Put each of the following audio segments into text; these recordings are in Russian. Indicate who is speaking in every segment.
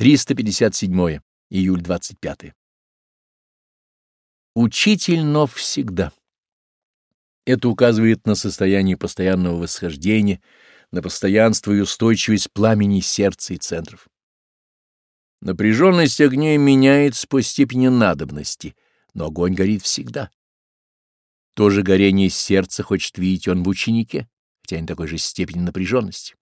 Speaker 1: 357 июль 25. Учитель, но всегда. Это указывает на состояние постоянного восхождения, на постоянство и устойчивость пламени сердца и центров. Напряженность огней меняется по степени надобности, но огонь горит всегда. То же горение сердца хочет видеть он в ученике, хотя не такой же степени напряженности.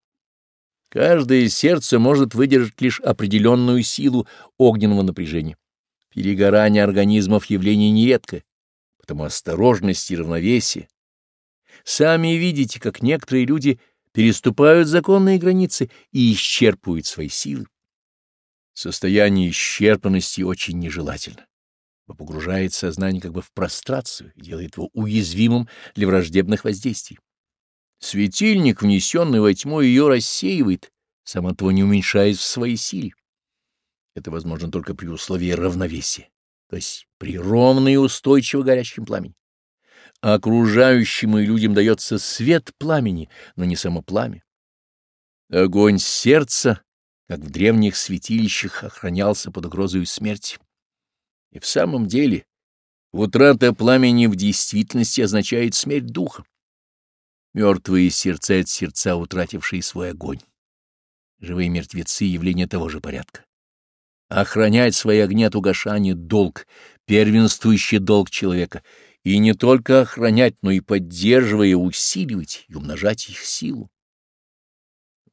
Speaker 1: Каждое сердце может выдержать лишь определенную силу огненного напряжения. Перегорание организмов явление нередко, потому осторожность и равновесие. Сами видите, как некоторые люди переступают законные границы и исчерпывают свои силы. Состояние исчерпанности очень нежелательно, погружает сознание как бы в прострацию и делает его уязвимым для враждебных воздействий. Светильник, внесенный во тьму, ее рассеивает, сам этого не уменьшаясь в своей силе. Это возможно только при условии равновесия, то есть при ровной и устойчиво горящем пламени. А окружающим и людям дается свет пламени, но не само пламя. Огонь сердца, как в древних святилищах, охранялся под угрозой смерти. И в самом деле утрата пламени в действительности означает смерть духа. Мертвые сердца от сердца, утратившие свой огонь. Живые мертвецы — явление того же порядка. Охранять свои огни от угошания — долг, первенствующий долг человека. И не только охранять, но и поддерживая, усиливать и умножать их силу.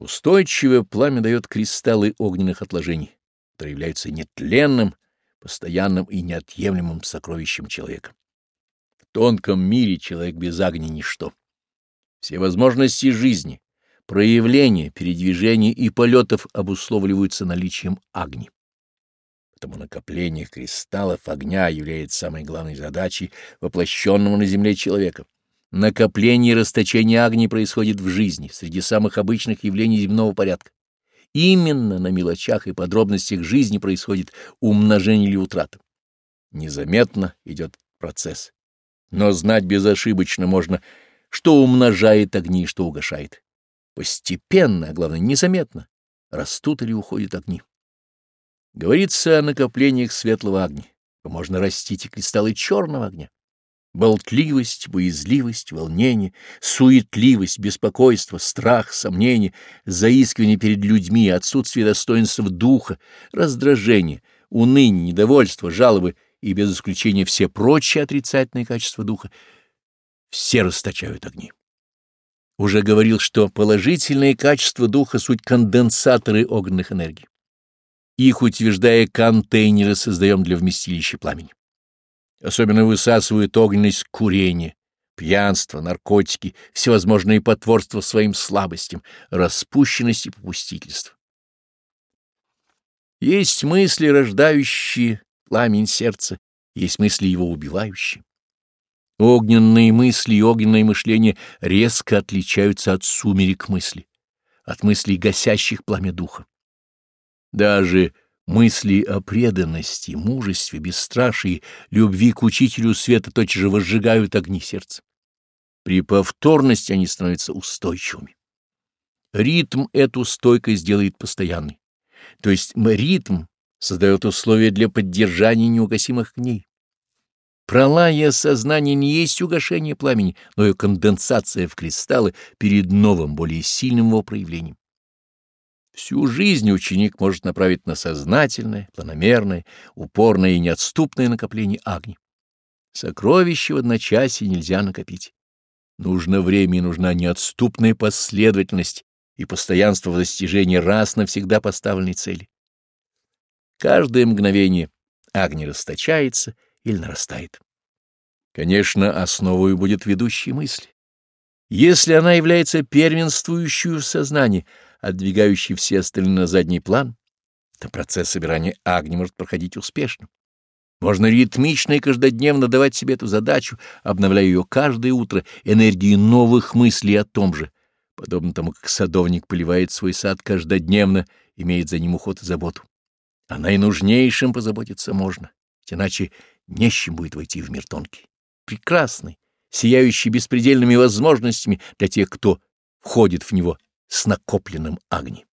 Speaker 1: Устойчивое пламя дает кристаллы огненных отложений, которые являются нетленным, постоянным и неотъемлемым сокровищем человека. В тонком мире человек без огня — ничто. Все возможности жизни, проявления, передвижений и полетов обусловливаются наличием огни. Поэтому накопление кристаллов огня является самой главной задачей воплощенного на Земле человека. Накопление и расточение огни происходит в жизни, среди самых обычных явлений земного порядка. Именно на мелочах и подробностях жизни происходит умножение или утрата. Незаметно идет процесс. Но знать безошибочно можно – что умножает огни, и что угошает. Постепенно, а главное, незаметно, растут или уходят огни. Говорится о накоплениях светлого огня, можно растить и кристаллы черного огня. Болтливость, боязливость, волнение, суетливость, беспокойство, страх, сомнение, заискивание перед людьми, отсутствие достоинства духа, раздражение, уныние, недовольство, жалобы и без исключения все прочие отрицательные качества духа — все расточают огни. Уже говорил, что положительные качества духа — суть конденсаторы огненных энергий. Их, утверждая, контейнеры создаем для вместилища пламени. Особенно высасывают огненность курение, пьянство, наркотики, всевозможные потворства своим слабостям, распущенность и попустительство. Есть мысли, рождающие пламень сердца, есть мысли его убивающие. Огненные мысли и огненное мышление резко отличаются от сумерек мысли, от мыслей гасящих пламя духа. Даже мысли о преданности, мужестве, бесстрашии, любви к учителю света точно же возжигают огни сердца. При повторности они становятся устойчивыми. Ритм эту стойкость делает постоянной, то есть ритм создает условия для поддержания неугасимых дней. Пролая сознания не есть угошение пламени, но ее конденсация в кристаллы перед новым, более сильным его проявлением. Всю жизнь ученик может направить на сознательное, планомерное, упорное и неотступное накопление огни. Сокровища в одночасье нельзя накопить. Нужно время и нужна неотступная последовательность и постоянство в достижении раз навсегда поставленной цели. Каждое мгновение огни расточается — или нарастает. Конечно, основой будет ведущие мысли. Если она является первенствующую в сознании, отдвигающей все остальные на задний план, то процесс собирания огня может проходить успешно. Можно ритмично и каждодневно давать себе эту задачу, обновляя ее каждое утро энергией новых мыслей о том же, подобно тому, как садовник поливает свой сад каждодневно, имеет за ним уход и заботу. О и нужнейшим позаботиться можно, иначе Нищим будет войти в мир тонкий, прекрасный, сияющий беспредельными возможностями для тех, кто входит в него с накопленным огнем.